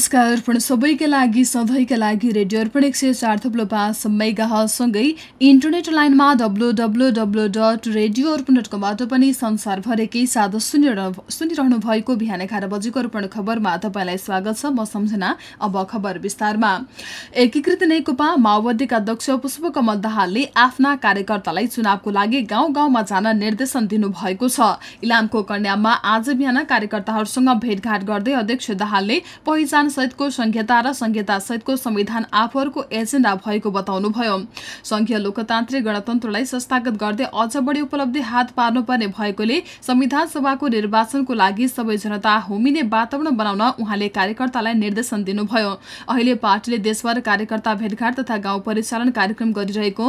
नमस्कार अर्पण सबैका लागि सधैँका लागि रेडियो अर्पण एक सय चार थप्लो पाँच मेगासँगै इन्टरनेट लाइनमा W W W dot radio Arpan dot कमबाट पनि संसारभरिकै साथ सुनिरहनु भएको बिहान एघार बजेको अर्पण खबरमा तपाईँलाई स्वागत छ। म सम्झना अब खबर विस्तारमा। एकीकृत नेकपा माओवादीका अध्यक्ष पुष्पकमल दाहालले आफ्ना कार्यकर्तालाई चुनावको लागि गाउँ गाउँमा जान निर्देशन दिनुभएको छ। इलामको कन्याममा आज बिहान कार्यकर्ताहरूसँग भेटघाट गर्दै अध्यक्ष दाहालले पहिचान सहितको संहिता र संहिता सहितको संविधान आफूहरूको एजेन्डा भएको बताउनुभयो। संघीय लोकतान्त्रिक गणतन्त्रलाई संस्थागत गर्दै अझ बढी उपलब्धि हात पार्नुपर्ने भएकोले संविधान सभाको निर्वाचनको लागि सबै जनता होमिने वातावरण बनाउन उहाँले कार्यकर्तालाई निर्देशन दिनुभयो। अहिले पार्टीले देशभर कार्यकर्ता भेटघाट तथा गाउँ परिचालन कार्यक्रम गरिरहेको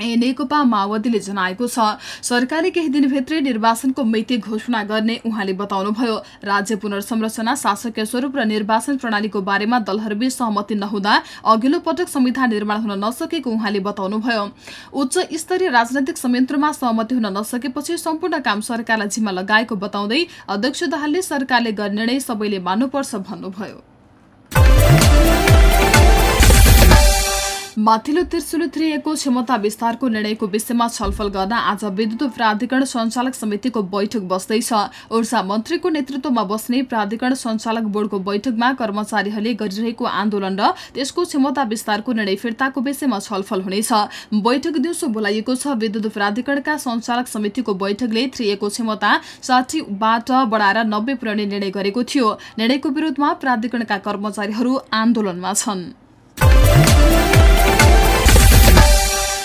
ए नेकपा माओवादीले जनाएको छ। सरकारले केही दिनभित्रै निर्वाचनको मिति घोषणा गर्ने उहाँले बताउनुभयो। राज्य पुनर्संरचना शासकीय स्वरूप र निर्वाचन प्रणालीको बारेमा दलहरूबीच सहमति नहुँदा अघिल्लो पटक संविधान निर्माण हुन नसकेको उहाँले बताउनुभयो। उच्च स्तरीय राजनैतिक संयन्त्रमा सहमति हुन नसकेपछि सम्पूर्ण काम सरकारलाई जिम्मा लगाएको बताउँदै अध्यक्ष दाहालले सरकारले गर्ने निर्णय सबैले मान्नुपर्छ भन्नुभयो। माथिल्लो त्रिशुली थ्रिएको क्षमता विस्तारको निर्णयको विषयमा छलफल गर्न आज विद्युत प्राधिकरण सञ्चालक समितिको बैठक बस्दैछ। ऊर्जा मन्त्रीको नेतृत्वमा बस्ने प्राधिकरण सञ्चालक बोर्डको बैठकमा कर्मचारीहरूले गरिरहेको आन्दोलन र त्यसको क्षमता विस्तारको निर्णय फिर्ताको विषयमा छलफल हुनेछ। बैठक दिउँसो बोलाइएको छ। विद्युत प्राधिकरणका सञ्चालक समितिको बैठकले थ्रिएको क्षमता साठीबाट बढाएर नब्बे पुर्याउने निर्णय गरेको थियो। निर्णयको विरोधमा प्राधिकरणका कर्मचारीहरू आन्दोलनमा छन्।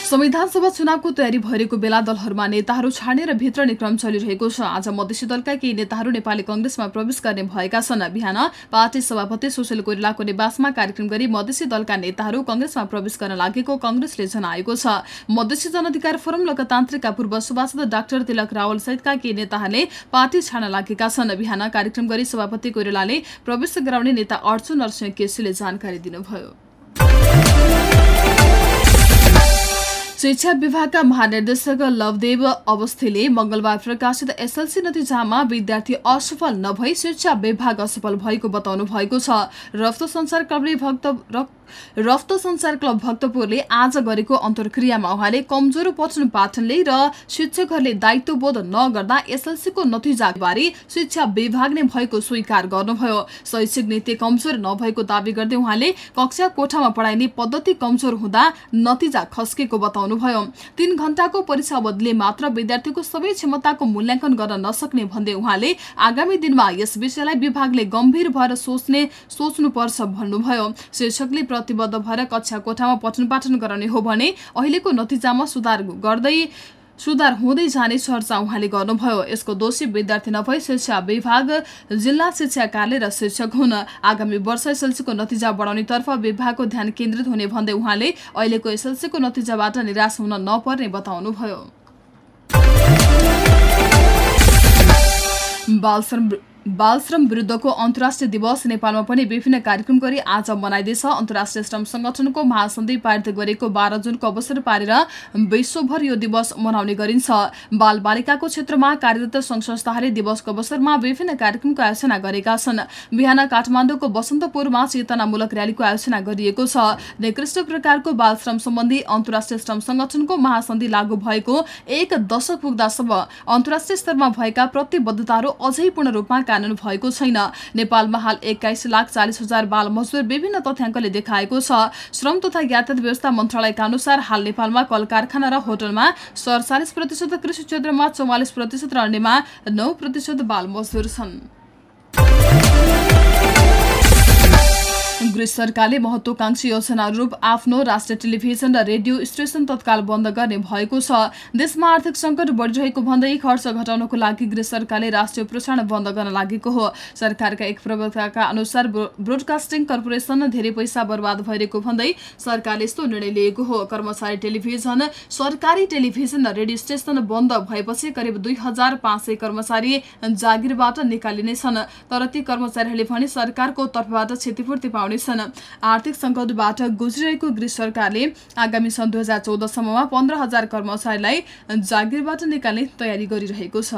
संविधान सभा चुनावको तयारी भइरहेको बेला दलहरूमा नेताहरू छाड्ने र भित्रने क्रम चलिरहेको छ। आज मधेसी दलका केही नेताहरू नेपाली कंग्रेसमा प्रवेश गर्ने भएका छन्। बिहान पार्टी सभापति सुशील कोइरालाको निवासमा कार्यक्रम गरी मधेसी दलका नेताहरू कंग्रेसमा प्रवेश गर्न लागेको कंग्रेसले जनाएको छ। मधेसी जनअधिकार फोरम लोकतान्त्रिकका पूर्व सभासद डाक्टर तिलक रावल सहितका केही नेताहरूले पार्टी छाड्न लागेका छन्। बिहान कार्यक्रम गरी सभापति कोइरालाले प्रवेश गराउने नेता अर्जुन नरसिंह केसीले जानकारी दिनुभयो। शिक्षा विभागका महानिर्देशक लवदेव अवस्थीले मंगलबार प्रकाशित एसएलसी नतिजामा विद्यार्थी असफल नभई शिक्षा विभाग असफल भएको बताउनु भएको छ। रफ्त संसार क्लबले भक्त रफ्त संसार क्लब भक्तपुरले आज गरेको अन्तर्क्रियामा उहाँले कमजोर पठन पाठनले र शिक्षकहरूले दायित्वबोध नगर्दा एसएलसीको नतिजाबारे शिक्षा विभाग नै भएको स्वीकार गर्नुभयो। शैक्षिक नीति कमजोर नभएको दावी गर्दै उहाँले कक्षा कोठामा पढाइने पद्धति कमजोर हुँदा नतिजा खस्केको बताउनुभयो। तीन घण्टाको परीक्षा अवधिले मात्र विद्यार्थीको सबै क्षमताको मूल्याङ्कन गर्न नसक्ने भन्दै उहाँले आगामी दिनमा यस विषयलाई विभागले गम्भीर भएर सोच्ने सोच्नुपर्छ भन्नुभयो। शिक्षकले प्रतिबद्ध भएर कक्षा कोठामा पठन पाठन गराउने हो भने अहिलेको नतिजामा सुधार गर्दै सुधार हुँदै जाने चर्चा उहाँले गर्नुभयो। यसको दोषी विद्यार्थी नभई शिक्षा विभाग जिल्ला शिक्षा कार्यालय र शिक्षक हुन् आगामी वर्ष एसएलसीको नतिजा बढाउनेतर्फ विभागको ध्यान केन्द्रित हुने भन्दै उहाँले अहिलेको एसएलसीको नतिजाबाट निराश हुन नपर्ने बताउनुभयो। बालश्रम विरुद्धको अन्तर्राष्ट्रिय दिवस नेपालमा पनि विभिन्न कार्यक्रम गरी आज मनाइँदैछ। अन्तर्राष्ट्रिय श्रम संगठनको महासन्धि पारित गरेको बाह्र जुनको अवसर पारेर विश्वभर यो दिवस मनाउने गरिन्छ। बाल बालिकाको क्षेत्रमा कार्यरत संघ संस्थाहरूले दिवसको अवसरमा विभिन्न कार्यक्रमको आयोजना गरेका छन्। बिहान काठमाडौँको बसन्तपुरमा चेतनामूलक र्यालीको आयोजना गरिएको छ। निकृष्ट प्रकारको बाल श्रम सम्बन्धी अन्तर्राष्ट्रिय श्रम संगठनको महासन्धि लागू भएको एक दशक पुग्दासम्म अन्तर्राष्ट्रिय स्तरमा भएका प्रतिबद्धताहरू अझै पूर्ण रूपमा भएको छैन। नेपालमा हाल एक्काइस लाख चालिस हजार बाल मजदुर विभिन्न तथ्याङ्कले देखाएको छ। श्रम तथा यातायात व्यवस्था मन्त्रालयका अनुसार हाल नेपालमा कल कारखाना र होटलमा सडचालिस प्रतिशत कृषि क्षेत्रमा चौवालिस प्रतिशत र अन्यमा नौ प्रतिशत बाल मजदुर छन्। गृह सरकारले महत्वाकांक्षी योजना रूप आफ्नो राष्ट्रिय टेलिभिजन र रेडियो स्टेशन तत्काल बन्द गर्ने भएको छ। देशमा आर्थिक संकट बढ़िरहेको भन्दै खर्च घटाउनको लागि गृह सरकारले राष्ट्रिय प्रसारण बन्द गर्न लागेको हो। सरकारका एक प्रवक्ताका अनुसार ब्रो- ब्रोडकास्टिङ कर्पोरेसन धेरै पैसा बर्बाद भइरहेको भन्दै सरकारले यस्तो निर्णय लिएको हो। कर्मचारी टेलिभिजन सरकारी टेलिभिजन र रेडियो स्टेशन बन्द भएपछि करिब दुई हजार पाँच सय कर्मचारी जागिरबाट निकालिनेछन्। तर ती कर्मचारीहरूले भने सरकारको तर्फबाट क्षतिपूर्ति पाउनेछन् आर्थिक सङ्कटबाट गुज्रिरहेको गृह सरकारले आगामी सन् दुई हजार चौधसम्ममा पन्ध्र हजार कर्मचारीलाई जागिरबाट निकाल्ने तयारी गरिरहेको छ।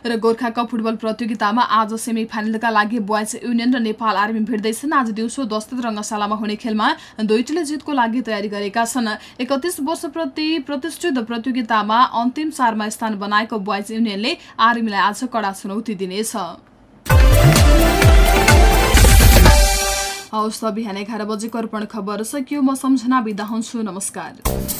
र गोर्खा कप फुटबल प्रतियोगितामा आज सेमी फाइनलका लागि बोइज युनियन र नेपाल आर्मी भिड्दैछन्। आज दिउँसो दस्तत रङ्गशालामा हुने खेलमा दुईटले जितको लागि तयारी गरेका छन्। एकतिस वर्ष प्रति प्रतिष्ठित प्रतियोगितामा अन्तिम चारमा स्थान बनाएको बोइज युनियनले आर्मीलाई आज कडा चुनौती दिनेछ। हवस् त बिहान एघार बजेको अर्पण खबर सकियो। म सम्झना बिदा हुन्छु। नमस्कार।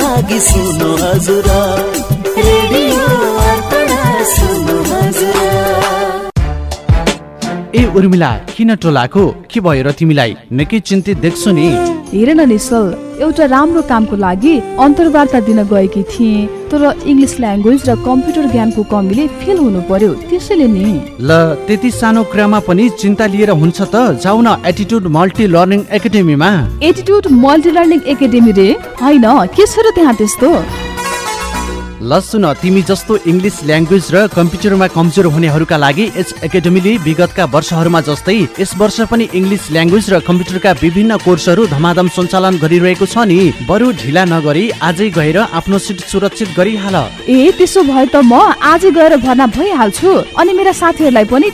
लागि सुन्नु हजुर ए उर्मिला किन टोलाको के भयो र तिमीलाई निकै चिन्तित देख्छु नि हेर न निश्चल एउटा राम्रो कामको लागि अन्तर्वार्ता दिन गएकी थिएँ तर इङ्ग्लिस ल्याङ्ग्वेज र कम्प्युटर ज्ञानको कमीले फेल हुनु पर्यो त्यसैले नि। ल त्यति सानो कुरामा पनि चिन्ता लिएर हुन्छ त जाउ न एटिट्युड मल्टी लर्निङ एकाडेमीमा एटिट्युड मल्टी लर्निङ एकाडेमी रे? होइन के छ र त्यहाँ त्यस्तो? ल सुन तिमी जस्तो इङ्ग्लिस ल्याङ्ग्वेज र कम्प्युटरमा कमजोर हुनेहरूका लागि यस एकाडेमीले विगतका वर्षहरूमा जस्तै यस वर्ष पनि इङ्ग्लिस ल्याङ्ग्वेज र कम्प्युटरका विभिन्न कोर्सहरू धमाधम सञ्चालन गरिरहेको छ नि। बरु ढिला नगरी आजै गएर आफ्नो सिट सुरक्षित गरिहाल। ए त्यसो भए त म आज गएर भर्ना भइहाल्छु। अनि मेरा साथीहरूलाई पनि